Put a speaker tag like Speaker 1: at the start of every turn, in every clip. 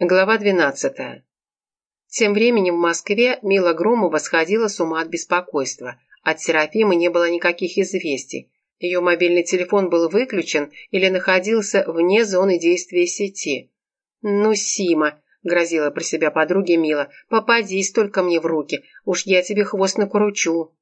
Speaker 1: Глава 12. Тем временем в Москве Мила Громова сходила с ума от беспокойства. От Серафимы не было никаких известий. Ее мобильный телефон был выключен или находился вне зоны действия сети. «Ну, Сима», — грозила про себя подруге Мила, — «попадись только мне в руки, уж я тебе хвост накручу».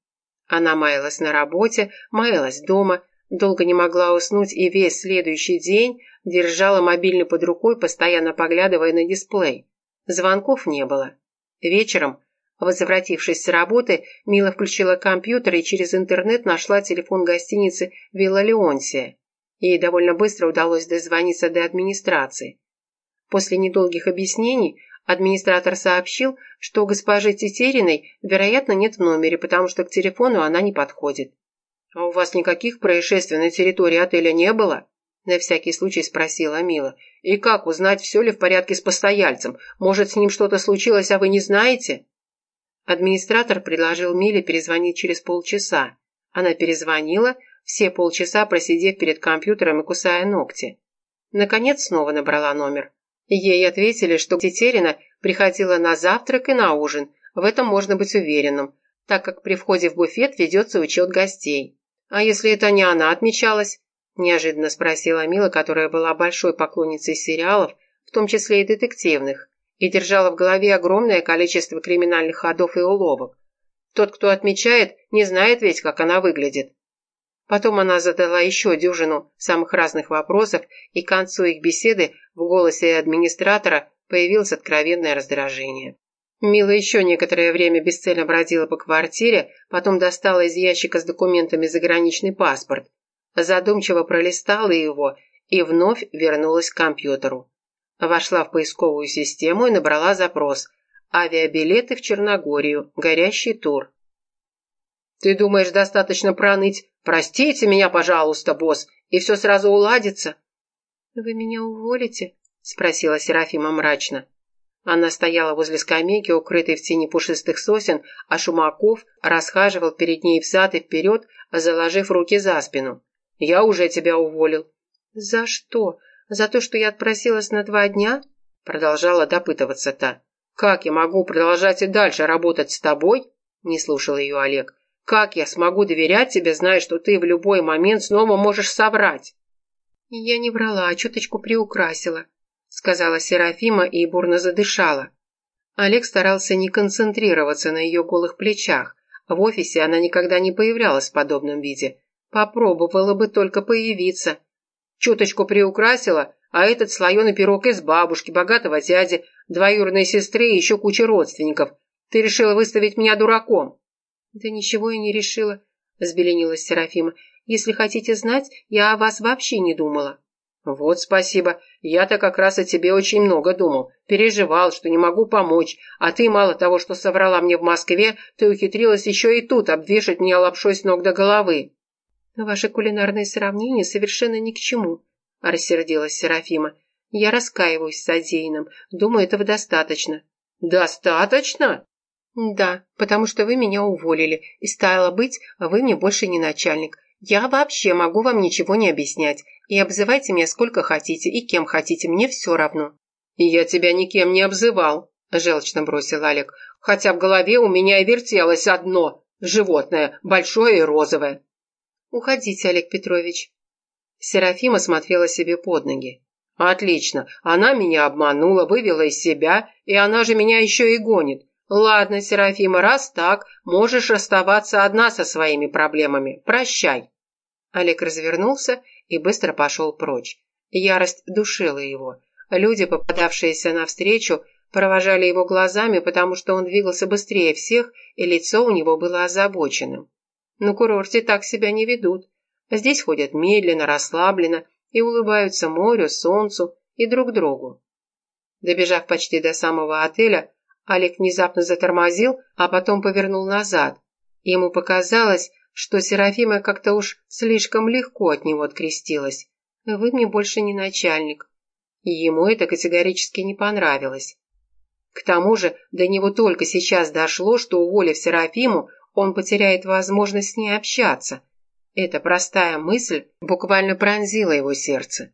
Speaker 1: Она маялась на работе, маялась дома, долго не могла уснуть и весь следующий день держала мобильный под рукой, постоянно поглядывая на дисплей. Звонков не было. Вечером, возвратившись с работы, Мила включила компьютер и через интернет нашла телефон гостиницы «Вилла Леонсия». Ей довольно быстро удалось дозвониться до администрации. После недолгих объяснений администратор сообщил, что госпожи Тетериной, вероятно, нет в номере, потому что к телефону она не подходит. «А у вас никаких происшествий на территории отеля не было?» На всякий случай спросила Мила. «И как узнать, все ли в порядке с постояльцем? Может, с ним что-то случилось, а вы не знаете?» Администратор предложил Миле перезвонить через полчаса. Она перезвонила, все полчаса просидев перед компьютером и кусая ногти. Наконец снова набрала номер. Ей ответили, что Тетерина приходила на завтрак и на ужин. В этом можно быть уверенным, так как при входе в буфет ведется учет гостей. А если это не она отмечалась? Неожиданно спросила Мила, которая была большой поклонницей сериалов, в том числе и детективных, и держала в голове огромное количество криминальных ходов и уловок. Тот, кто отмечает, не знает ведь, как она выглядит. Потом она задала еще дюжину самых разных вопросов, и к концу их беседы в голосе администратора появилось откровенное раздражение. Мила еще некоторое время бесцельно бродила по квартире, потом достала из ящика с документами заграничный паспорт задумчиво пролистала его и вновь вернулась к компьютеру. Вошла в поисковую систему и набрала запрос «Авиабилеты в Черногорию. Горящий тур». «Ты думаешь, достаточно проныть? Простите меня, пожалуйста, босс, и все сразу уладится?»
Speaker 2: «Вы меня уволите?» – спросила
Speaker 1: Серафима мрачно. Она стояла возле скамейки, укрытой в тени пушистых сосен, а Шумаков расхаживал перед ней взад и вперед, заложив руки за спину. Я уже тебя уволил».
Speaker 2: «За что? За то, что я отпросилась на два дня?»
Speaker 1: Продолжала допытываться та. «Как я могу продолжать и дальше работать с тобой?» Не слушал ее Олег. «Как я смогу доверять тебе, зная, что ты в любой момент снова можешь соврать?»
Speaker 2: «Я не врала, а чуточку приукрасила», сказала Серафима и бурно задышала. Олег старался не концентрироваться на ее голых плечах. В офисе она никогда не появлялась в подобном виде. Попробовала бы только появиться.
Speaker 1: Чуточку приукрасила, а этот слоеный пирог из бабушки, богатого дяди, двоюродной сестры и еще куча родственников. Ты решила выставить меня дураком?»
Speaker 2: «Да ничего я не решила», — взбеленилась Серафима. «Если хотите знать, я о вас вообще не думала».
Speaker 1: «Вот спасибо. Я-то как раз о тебе очень много думал. Переживал, что не могу помочь. А ты мало того, что соврала мне в Москве, ты ухитрилась еще и тут обвешать меня лапшой с ног до головы».
Speaker 2: «Ваши кулинарные сравнения совершенно ни к чему», – рассердилась Серафима. «Я раскаиваюсь в содеянном. Думаю, этого достаточно».
Speaker 1: «Достаточно?»
Speaker 2: «Да, потому что вы меня уволили, и стало быть, вы мне больше не начальник. Я вообще могу вам ничего не объяснять, и обзывайте меня сколько хотите и кем хотите, мне все равно».
Speaker 1: «Я тебя никем не обзывал», – желчно бросил Олег, «хотя в голове у меня и вертелось одно – животное, большое и розовое».
Speaker 2: «Уходите, Олег Петрович».
Speaker 1: Серафима смотрела себе под ноги. «Отлично. Она меня обманула, вывела из себя, и она же меня еще и гонит. Ладно, Серафима, раз так, можешь оставаться одна со своими проблемами. Прощай». Олег развернулся и быстро пошел прочь. Ярость душила его. Люди, попадавшиеся навстречу, провожали его глазами, потому что он двигался быстрее всех, и лицо у него было озабоченным. На курорте так себя не ведут. Здесь ходят медленно, расслабленно и улыбаются морю, солнцу и друг другу. Добежав почти до самого отеля, Олег внезапно затормозил, а потом повернул назад. Ему показалось, что Серафима как-то уж слишком легко от него открестилась. «Вы мне больше не начальник». Ему это категорически не понравилось. К тому же до него только сейчас дошло, что, уволив Серафиму, он потеряет возможность с ней общаться. Эта простая мысль буквально пронзила его сердце.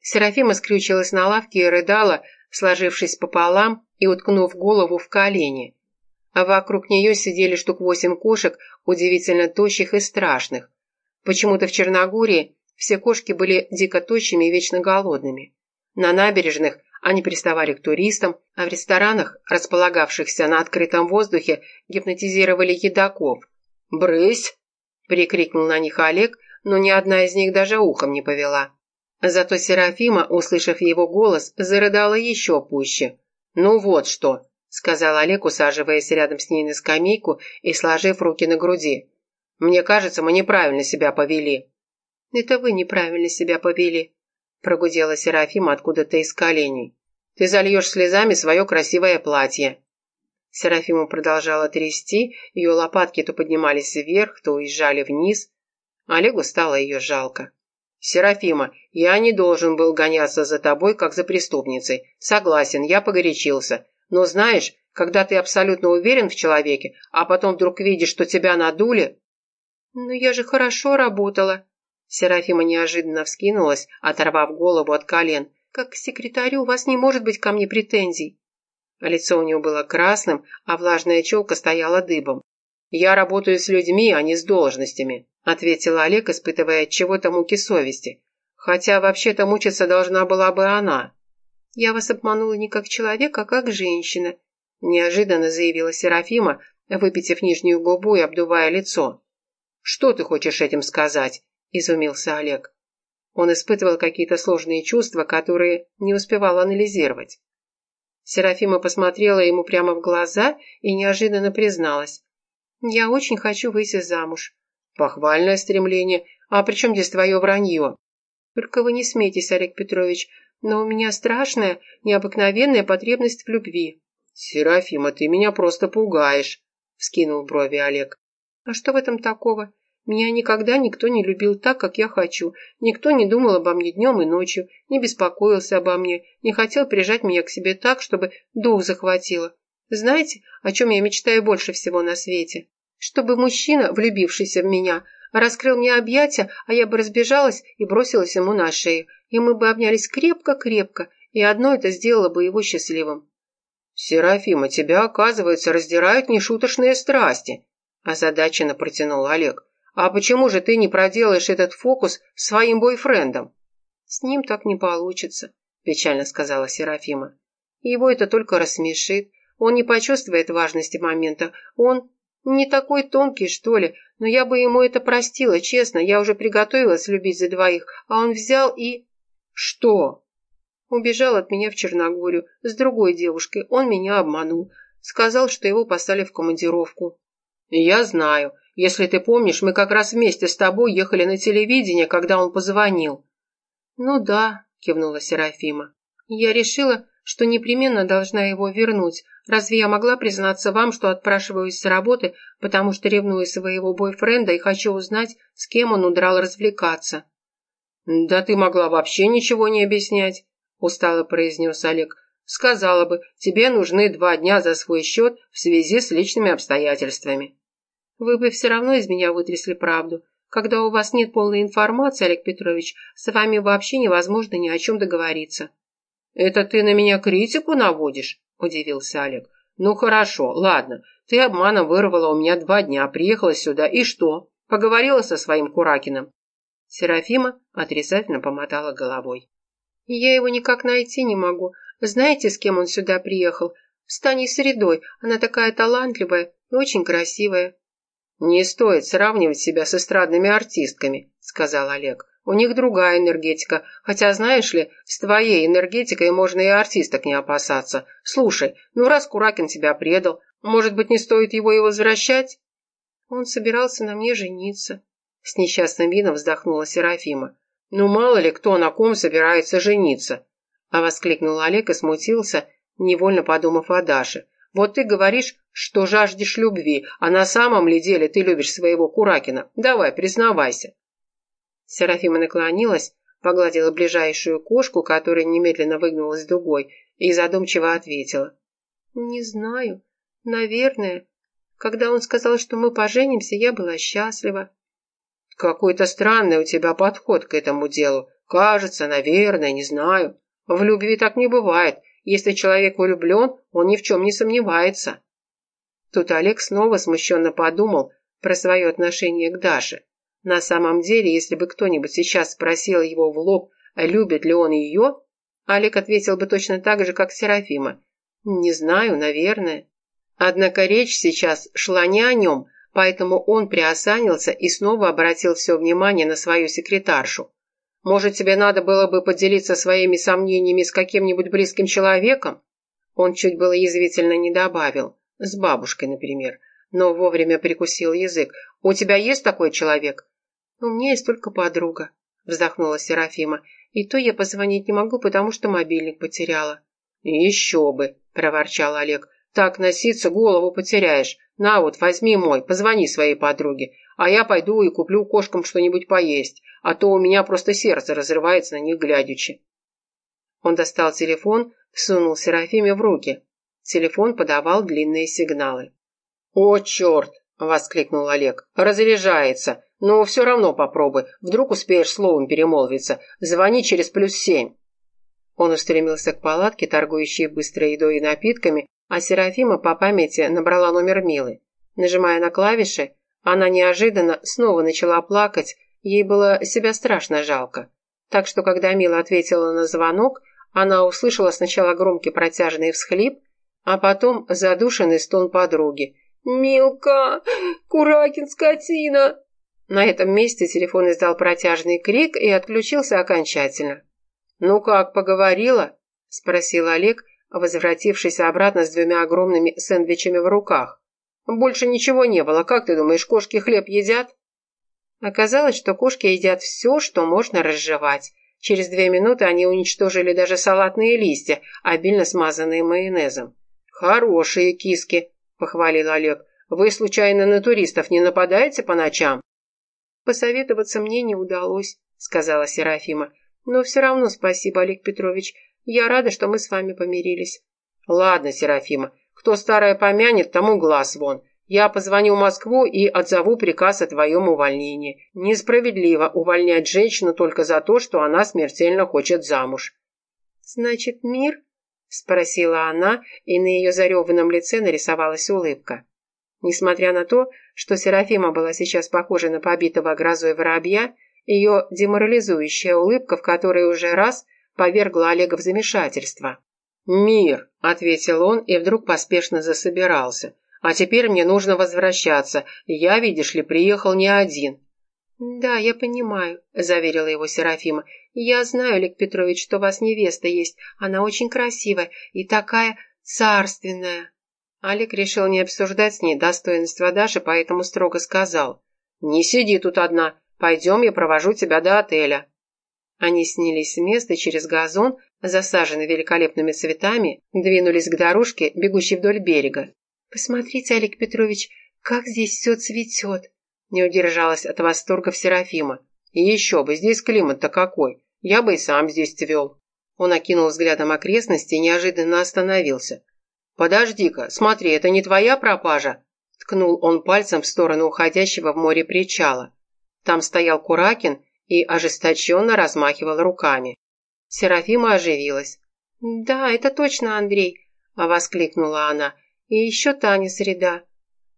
Speaker 1: Серафима скрючилась на лавке и рыдала, сложившись пополам и уткнув голову в колени. А вокруг нее сидели штук восемь кошек, удивительно тощих и страшных. Почему-то в Черногории все кошки были дико тощими и вечно голодными. На набережных они приставали к туристам, а в ресторанах, располагавшихся на открытом воздухе, гипнотизировали едоков. «Брысь!» – прикрикнул на них Олег, но ни одна из них даже ухом не повела. Зато Серафима, услышав его голос, зарыдала еще пуще. «Ну вот что!» – сказал Олег, усаживаясь рядом с ней на скамейку и сложив руки на груди. «Мне кажется, мы неправильно себя повели».
Speaker 2: «Это вы неправильно себя повели», – прогудела Серафима откуда-то из коленей.
Speaker 1: «Ты зальешь слезами свое красивое платье».
Speaker 2: Серафима продолжала трясти, ее лопатки то поднимались вверх, то уезжали вниз. Олегу стало ее жалко.
Speaker 1: «Серафима, я не должен был гоняться за тобой, как за преступницей. Согласен, я погорячился. Но знаешь, когда ты абсолютно уверен в человеке, а потом вдруг видишь, что тебя надули...»
Speaker 2: «Но я же хорошо работала». Серафима неожиданно вскинулась, оторвав голову от колен. «Как к секретарю у вас не может быть ко мне претензий».
Speaker 1: Лицо у нее было красным, а влажная челка стояла дыбом. «Я работаю с людьми, а не с должностями», ответил Олег, испытывая от чего-то муки совести. Хотя вообще-то мучиться должна была бы она.
Speaker 2: «Я вас обманула не как человек, а как женщина»,
Speaker 1: неожиданно заявила Серафима, выпитив нижнюю губу и обдувая лицо. «Что ты хочешь этим сказать?» – изумился Олег. Он испытывал какие-то сложные чувства, которые не успевал анализировать. Серафима посмотрела ему прямо в глаза и неожиданно призналась.
Speaker 2: «Я очень хочу выйти замуж».
Speaker 1: «Похвальное стремление. А при чем здесь твое вранье?»
Speaker 2: «Только вы не смейтесь, Олег Петрович, но у меня страшная, необыкновенная потребность в любви».
Speaker 1: «Серафима, ты меня просто пугаешь», — вскинул брови Олег.
Speaker 2: «А что в этом такого? Меня никогда никто не любил так, как я хочу. Никто не думал обо мне днем и ночью, не беспокоился обо мне, не хотел прижать меня к себе так, чтобы дух захватило. Знаете, о чем я мечтаю больше всего на свете? Чтобы мужчина, влюбившийся в меня, раскрыл мне объятия, а я бы разбежалась и бросилась ему на шею, и мы бы обнялись крепко-крепко, и одно это сделало бы его счастливым.
Speaker 1: «Серафима, тебя, оказывается, раздирают нешуточные страсти», озадаченно протянул Олег. «А почему же ты не проделаешь этот фокус своим бойфрендом?»
Speaker 2: «С ним так не получится», печально сказала Серафима. «Его это только рассмешит. Он не почувствует важности момента. Он не такой тонкий, что ли, но я бы ему это простила, честно. Я уже приготовилась любить за двоих, а он взял и...»
Speaker 1: «Что?»
Speaker 2: Убежал от меня в Черногорию с другой девушкой. Он меня обманул. Сказал, что его послали в командировку.
Speaker 1: «Я знаю. Если ты помнишь, мы как раз вместе с тобой ехали на телевидение, когда он позвонил».
Speaker 2: «Ну да», – кивнула Серафима. «Я решила, что непременно должна его вернуть. Разве я могла признаться вам, что отпрашиваюсь с работы, потому что ревную своего бойфренда и хочу узнать, с кем он удрал развлекаться?»
Speaker 1: «Да ты могла вообще ничего не объяснять», – устало произнес Олег. «Сказала бы, тебе нужны два дня за свой счет в связи с личными обстоятельствами».
Speaker 2: Вы бы все равно из меня вытрясли правду. Когда у вас нет полной информации, Олег Петрович, с вами вообще невозможно ни о чем договориться».
Speaker 1: «Это ты на меня критику наводишь?» – удивился Олег. «Ну хорошо, ладно. Ты обманом вырвала у меня два дня, приехала сюда, и что? Поговорила со своим Куракиным?»
Speaker 2: Серафима отрицательно помотала головой. «Я его никак найти не могу. Знаете, с кем он сюда приехал? С Таней Средой. Она такая талантливая и очень красивая.
Speaker 1: «Не стоит сравнивать себя с эстрадными артистками», – сказал Олег. «У них другая энергетика, хотя, знаешь ли, с твоей энергетикой можно и артисток не опасаться. Слушай, ну раз Куракин тебя предал, может быть, не стоит его и возвращать?»
Speaker 2: «Он собирался на мне жениться», –
Speaker 1: с несчастным видом вздохнула Серафима. «Ну, мало ли кто на ком собирается жениться», – а воскликнул Олег и смутился, невольно подумав о Даше. Вот ты говоришь, что жаждешь любви, а на самом ли деле ты любишь своего Куракина? Давай, признавайся».
Speaker 2: Серафима наклонилась, погладила ближайшую кошку, которая немедленно выгнулась дугой, и задумчиво ответила. «Не знаю. Наверное. Когда он сказал, что мы поженимся, я была счастлива».
Speaker 1: «Какой-то странный у тебя подход к этому делу. Кажется, наверное, не знаю. В любви так не бывает. Если человек влюблен, он ни в чем не сомневается. Тут Олег снова смущенно подумал про свое отношение к Даше. На самом деле, если бы кто-нибудь сейчас спросил его в лоб, любит ли он ее, Олег ответил бы точно так же, как Серафима. «Не знаю, наверное». Однако речь сейчас шла не о нем, поэтому он приосанился и снова обратил все внимание на свою секретаршу. «Может, тебе надо было бы поделиться своими сомнениями с каким-нибудь близким человеком?» Он чуть было язвительно не добавил. С бабушкой, например. Но вовремя прикусил язык. «У тебя есть такой человек?» «У меня есть только подруга», — вздохнула Серафима. «И то я позвонить не могу, потому что мобильник потеряла». «Еще бы», — проворчал Олег. «Так носиться голову потеряешь. На вот, возьми мой, позвони своей подруге, а я пойду и куплю кошкам что-нибудь поесть, а то у меня просто сердце разрывается на них глядячи». Он достал телефон, сунул Серафиме в руки. Телефон подавал длинные сигналы. «О, черт!» — воскликнул Олег. «Разряжается. Но все равно попробуй. Вдруг успеешь словом перемолвиться. Звони через плюс семь». Он устремился к палатке, торгующей быстрой едой и напитками, а Серафима по памяти набрала номер Милы. Нажимая на клавиши, она неожиданно снова начала плакать, ей было себя страшно жалко. Так что, когда Мила ответила на звонок, она услышала сначала громкий протяжный всхлип, а потом задушенный стон подруги. «Милка! Куракин, скотина!» На этом месте телефон издал протяжный крик и отключился окончательно. «Ну как, поговорила?» – спросил Олег, возвратившись обратно с двумя огромными сэндвичами в руках. «Больше ничего не было. Как ты думаешь, кошки хлеб едят?» Оказалось, что кошки едят все, что можно разжевать. Через две минуты они уничтожили даже салатные листья, обильно смазанные майонезом. «Хорошие киски», – похвалил Олег. «Вы, случайно, на туристов не нападаете по ночам?» «Посоветоваться мне не удалось», – сказала Серафима. «Но все равно спасибо, Олег Петрович. Я рада, что мы с вами помирились». «Ладно, Серафима, кто старое помянет, тому глаз вон. Я позвоню в Москву и отзову приказ о твоем увольнении. Несправедливо увольнять женщину только за то, что она смертельно хочет замуж».
Speaker 2: «Значит, мир?» – спросила она, и на ее зареванном лице нарисовалась улыбка. Несмотря на то, что Серафима была сейчас похожа на побитого грозой воробья, ее деморализующая улыбка, в которой уже раз повергла Олега в замешательство.
Speaker 1: «Мир», — ответил он и вдруг поспешно засобирался. «А теперь мне нужно возвращаться. Я, видишь ли, приехал не один».
Speaker 2: «Да, я понимаю», — заверила его Серафима. «Я знаю, Олег Петрович, что у вас невеста есть. Она очень красивая и такая царственная».
Speaker 1: Олег решил не обсуждать с ней достоинства Даши, поэтому строго сказал. «Не сиди тут одна. Пойдем, я провожу тебя до отеля». Они снялись с места через газон, засаженный великолепными цветами, двинулись к дорожке, бегущей вдоль берега.
Speaker 2: «Посмотрите, Олег Петрович, как здесь все цветет!»
Speaker 1: Не удержалась от восторгов Серафима. «И еще бы, здесь климат-то какой! Я бы и сам здесь цвел!» Он окинул взглядом окрестности и неожиданно остановился. «Подожди-ка, смотри, это не твоя пропажа?» Ткнул он пальцем в сторону уходящего в море причала. Там стоял Куракин и ожесточенно размахивал руками. Серафима оживилась.
Speaker 2: «Да, это точно Андрей», — воскликнула она. «И еще Таня Среда».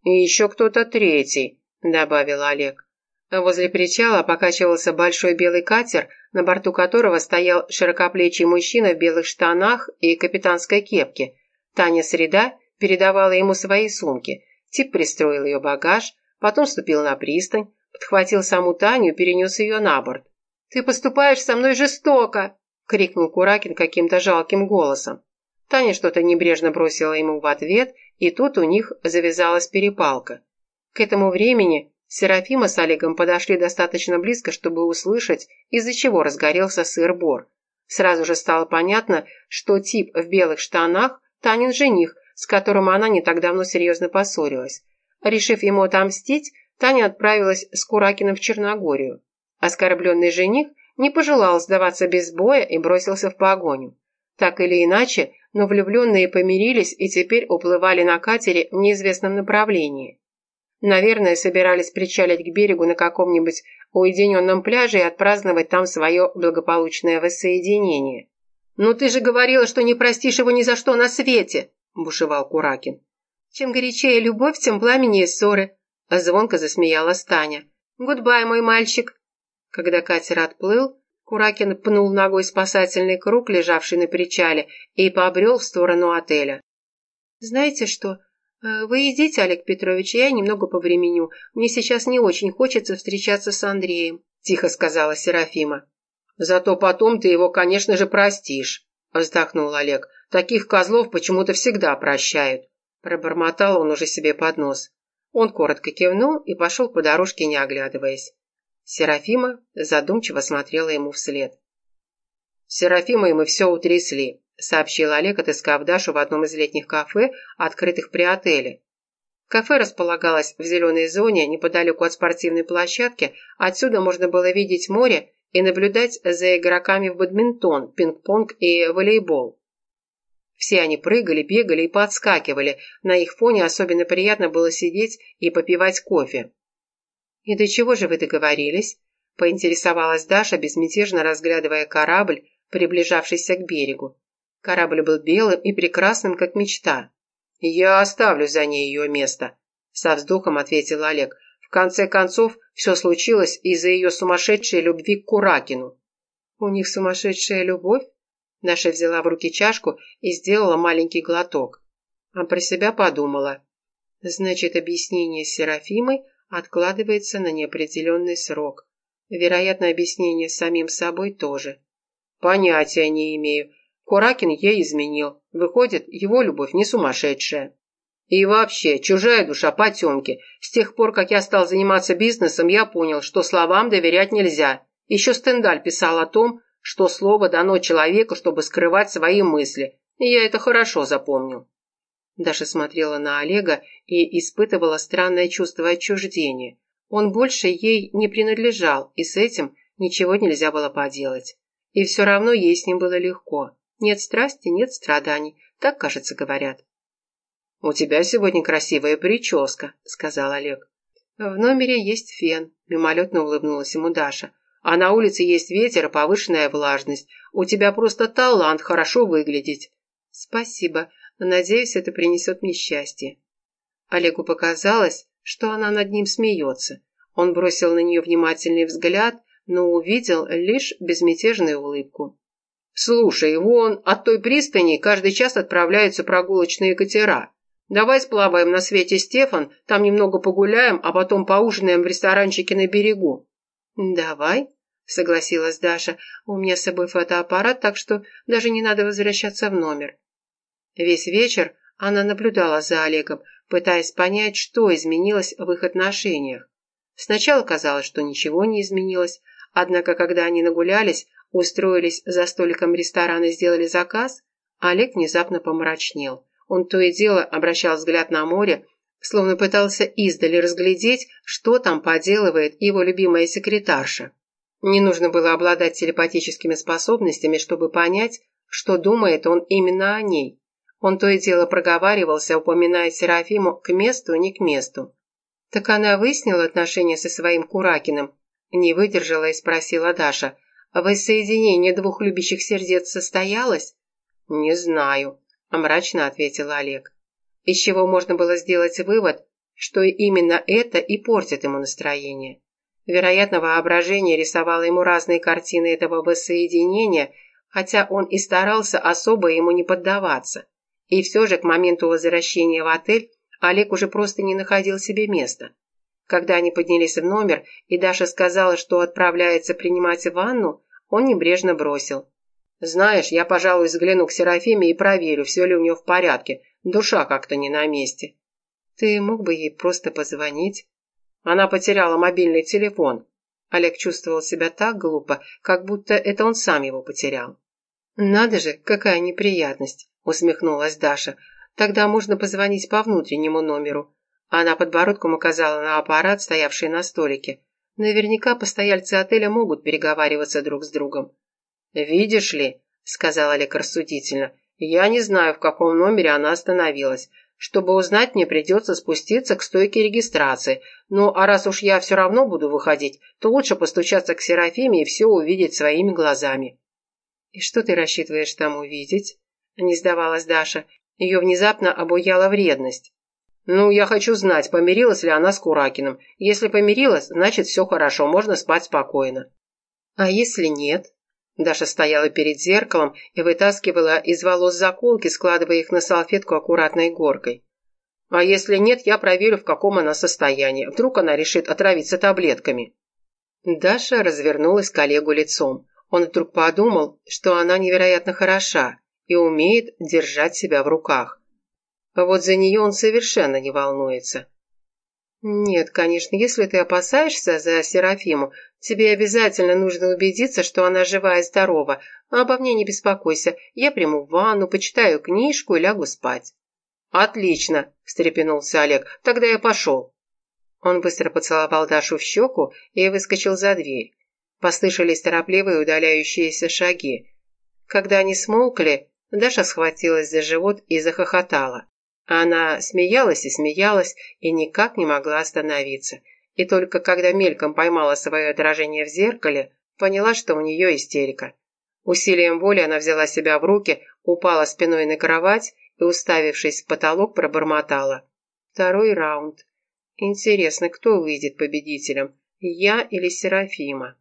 Speaker 1: «И еще кто-то третий», — добавил Олег. Возле причала покачивался большой белый катер, на борту которого стоял широкоплечий мужчина в белых штанах и капитанской кепке. Таня Среда передавала ему свои сумки. Тип пристроил ее багаж, потом ступил на пристань, подхватил саму Таню перенес ее на борт. «Ты поступаешь со мной жестоко!» — крикнул Куракин каким-то жалким голосом. Таня что-то небрежно бросила ему в ответ, и тут у них завязалась перепалка. К этому времени Серафима с Олегом подошли достаточно близко, чтобы услышать, из-за чего разгорелся сыр-бор. Сразу же стало понятно, что тип в белых штанах – Танин жених, с которым она не так давно серьезно поссорилась. Решив ему отомстить, Таня отправилась с Куракиным в Черногорию. Оскорбленный жених не пожелал сдаваться без боя и бросился в погоню. Так или иначе, но влюбленные помирились и теперь уплывали на катере в неизвестном направлении. Наверное, собирались причалить к берегу на каком-нибудь уединенном пляже и отпраздновать там свое благополучное воссоединение. «Ну ты же говорила, что не простишь его ни за что на свете!» – бушевал Куракин.
Speaker 2: «Чем горячее любовь, тем пламеннее ссоры», – звонко засмеялась Таня. «Goodbye, мой мальчик!» Когда катер отплыл, Куракин пнул ногой спасательный круг, лежавший на причале, и побрел в сторону отеля. «Знаете что? Э, вы идите, Олег Петрович, я немного повременю. Мне сейчас не очень хочется встречаться с Андреем», – тихо сказала Серафима.
Speaker 1: «Зато потом ты его, конечно же, простишь», – вздохнул Олег. «Таких козлов почему-то всегда прощают». Пробормотал он уже себе под нос. Он коротко кивнул и пошел по дорожке, не оглядываясь. Серафима задумчиво смотрела ему вслед. Серафима и мы все утрясли», – сообщил Олег, отыскав Дашу в одном из летних кафе, открытых при отеле. Кафе располагалось в зеленой зоне, неподалеку от спортивной площадки, отсюда можно было видеть море и наблюдать за игроками в бадминтон, пинг-понг и волейбол. Все они прыгали, бегали и подскакивали, на их фоне особенно приятно было сидеть и попивать кофе.
Speaker 2: «И до чего же вы договорились?» – поинтересовалась Даша, безмятежно разглядывая корабль, приближавшийся к берегу. Корабль был белым и прекрасным, как мечта.
Speaker 1: «Я оставлю за ней ее место», – со вздохом ответил Олег. «В конце концов, все случилось из-за ее сумасшедшей любви к Куракину».
Speaker 2: «У них сумасшедшая любовь?» Наша взяла в руки чашку и сделала маленький глоток. А про себя подумала. Значит, объяснение с Серафимой откладывается на неопределенный срок. Вероятно, объяснение с самим собой тоже.
Speaker 1: Понятия не имею. Куракин ей изменил. Выходит, его любовь не сумасшедшая. И вообще, чужая душа потемки. С тех пор, как я стал заниматься бизнесом, я понял, что словам доверять нельзя. Еще Стендаль писал о том, что слово дано человеку, чтобы скрывать свои мысли. И я это хорошо запомнил.
Speaker 2: Даша смотрела на Олега и испытывала странное чувство отчуждения. Он больше ей не принадлежал, и с этим ничего нельзя было поделать. И все равно ей с ним было легко. Нет страсти, нет страданий, так, кажется, говорят.
Speaker 1: «У тебя сегодня красивая прическа», — сказал Олег.
Speaker 2: «В номере есть фен», — мимолетно улыбнулась ему Даша.
Speaker 1: «А на улице есть ветер и повышенная влажность. У тебя просто талант хорошо выглядеть».
Speaker 2: «Спасибо. Надеюсь, это принесет мне счастье». Олегу показалось, что она над ним смеется. Он бросил на нее внимательный взгляд, но увидел лишь безмятежную улыбку.
Speaker 1: «Слушай, вон от той пристани каждый час отправляются прогулочные катера. Давай сплаваем на свете Стефан, там немного погуляем, а потом поужинаем в ресторанчике на берегу».
Speaker 2: «Давай», — согласилась Даша. «У меня с собой фотоаппарат, так что даже не надо возвращаться в номер». Весь вечер она наблюдала за Олегом, пытаясь понять, что изменилось в их отношениях. Сначала казалось, что ничего не изменилось, однако когда они нагулялись, устроились за столиком ресторана и сделали заказ, Олег внезапно помрачнел. Он то и дело обращал взгляд на море, словно пытался издали разглядеть, что там поделывает его любимая секретарша. Не нужно было обладать телепатическими способностями, чтобы понять, что думает он именно о ней. Он то и дело проговаривался, упоминая Серафиму к месту, не к месту. «Так она выяснила отношения со своим Куракиным?» Не выдержала и спросила Даша. «Воссоединение двух любящих сердец состоялось?»
Speaker 1: «Не знаю», – мрачно ответил Олег.
Speaker 2: Из чего можно было сделать вывод, что именно это и портит ему настроение. Вероятно, воображение рисовало ему разные картины этого воссоединения, хотя он и старался особо ему не поддаваться. И все же к моменту возвращения в отель Олег уже просто не находил себе места. Когда они поднялись в номер, и Даша сказала, что отправляется принимать ванну, он небрежно бросил.
Speaker 1: «Знаешь, я, пожалуй, взгляну к Серафиме и проверю, все ли у нее в порядке. Душа как-то не на месте».
Speaker 2: «Ты мог бы ей просто позвонить?»
Speaker 1: Она потеряла мобильный телефон.
Speaker 2: Олег чувствовал себя так глупо, как будто это он сам его потерял. «Надо же, какая неприятность!» усмехнулась Даша. «Тогда можно позвонить по внутреннему номеру». Она подбородком указала на аппарат, стоявший на столике. Наверняка постояльцы отеля могут переговариваться друг с другом.
Speaker 1: «Видишь ли», — сказала Олег рассудительно, — «я не знаю, в каком номере она остановилась. Чтобы узнать, мне придется спуститься к стойке регистрации. Ну, а раз уж я все равно буду выходить, то лучше постучаться к Серафиме и все увидеть своими глазами». «И что ты рассчитываешь там увидеть?» Не сдавалась Даша. Ее внезапно обуяла вредность. «Ну, я хочу знать, помирилась ли она с Куракиным. Если помирилась, значит, все хорошо, можно спать спокойно». «А если нет?» Даша стояла перед зеркалом и вытаскивала из волос заколки, складывая их на салфетку аккуратной горкой. «А если нет, я проверю, в каком она состоянии. Вдруг она решит отравиться таблетками». Даша развернулась к Олегу лицом. Он вдруг подумал, что она невероятно хороша и умеет держать себя в руках. А вот за нее он совершенно не волнуется. «Нет, конечно, если ты опасаешься за Серафиму, тебе обязательно нужно убедиться, что она жива и здорова. А обо мне не беспокойся, я приму ванну, почитаю книжку и лягу спать». «Отлично!» – встрепенулся Олег. «Тогда я пошел». Он быстро поцеловал Дашу в щеку и выскочил за дверь. Послышались торопливые удаляющиеся шаги. Когда они смолкли, Даша схватилась за живот и захохотала. Она смеялась и смеялась, и никак не могла остановиться. И только когда мельком поймала свое отражение в зеркале, поняла, что у нее истерика. Усилием воли она взяла себя в руки, упала спиной на кровать и, уставившись в потолок, пробормотала. Второй раунд. Интересно, кто выйдет победителем, я или Серафима?